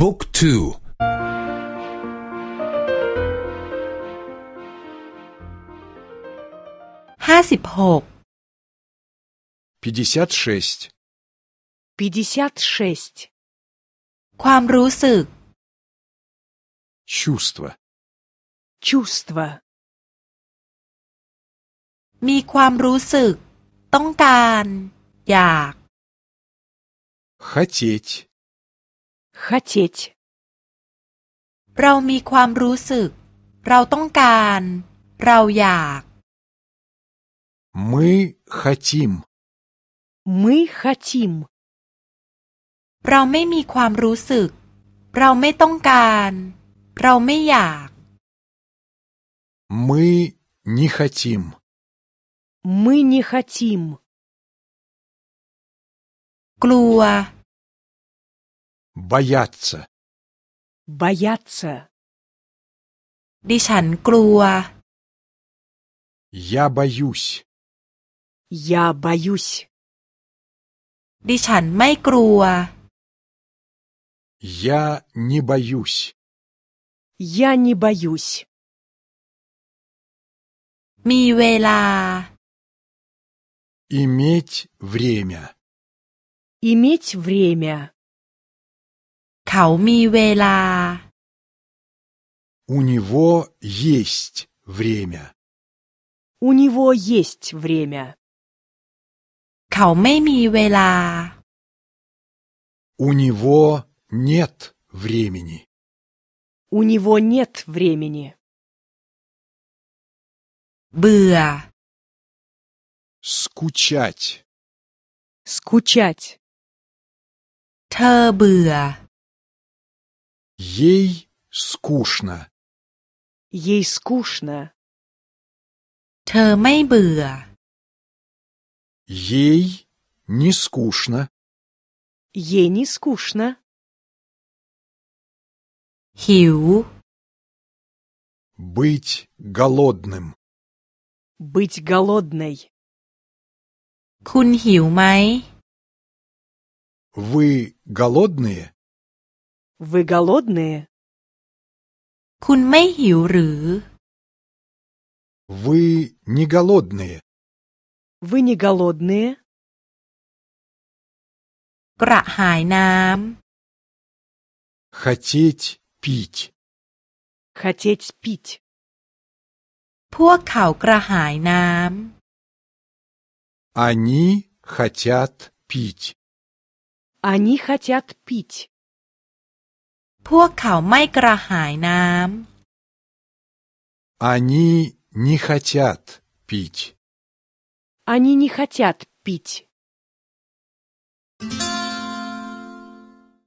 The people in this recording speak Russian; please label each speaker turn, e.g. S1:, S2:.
S1: บุ๊กทู
S2: ห้าสิบหก
S3: пятьдесят шесть,
S4: пятьдесят шесть,
S2: ความรู้สึก
S3: чувство,
S4: чувство,
S2: มีความรู้สึก ต้องการ อยาก
S3: хотеть,
S4: хотеть,
S2: เรามีความรู้สึก เราต้องการ เราอยาก
S3: мы хотим,
S4: мы хотим,
S2: เราไม่มีความรู้สึก เราไม่ต้องการ เราไม่อยาก
S3: мы не хотим,
S4: мы не хотим,
S2: กลัว
S3: бояться,
S4: бояться,
S2: ดิฉันกลัว
S3: я боюсь,
S4: я боюсь,
S2: ดิฉันไม่กลัว
S3: я не боюсь,
S4: я не боюсь,
S2: มีเวลา
S3: иметь время,
S4: иметь время,
S2: เขามีเวลา
S3: у него есть время,
S4: у него есть время,
S2: เขาไม่มีเวลา
S3: у него нет времени,
S4: у него нет времени,
S2: เบื่อ
S3: скучать,
S4: скучать,
S2: เธอเบื่อ
S3: ей скучно,
S4: ей скучно,
S2: เธอไม่เบื่อ
S3: ей не скучно,
S4: ей не скучно,
S2: หิว
S3: быть голодным,
S4: быть голодной,
S2: คุณหิวไหม
S3: вы голодные,
S4: вы голодные,
S2: คุณไม่หิวหรือ
S3: вы не голодные,
S4: вы не голодные,
S2: กระหายน้
S3: хотеть пить,
S4: хотеть пить, ำ
S2: พวกเขากระหายน้
S3: они хотят пить,
S4: они хотят пить, ำ
S2: พวกเขาไม่กระหายน้
S3: они не хотят пить.
S4: они не хотят пить.